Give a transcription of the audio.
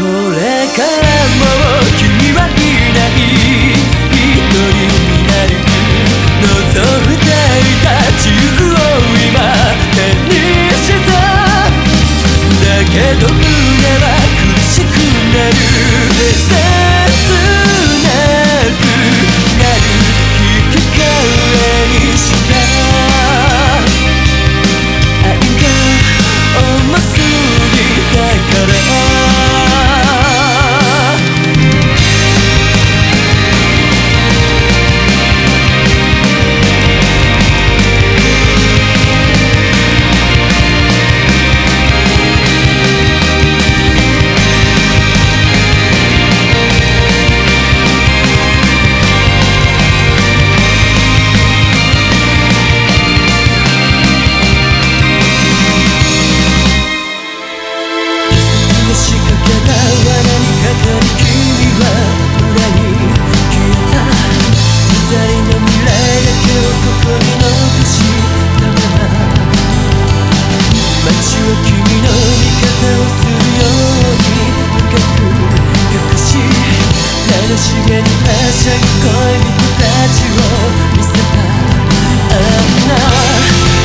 これからも君はいない一人になる望んでいた自由を今手にしただけど胸は苦しくなるしげに汗っこい人たちを見せたあんな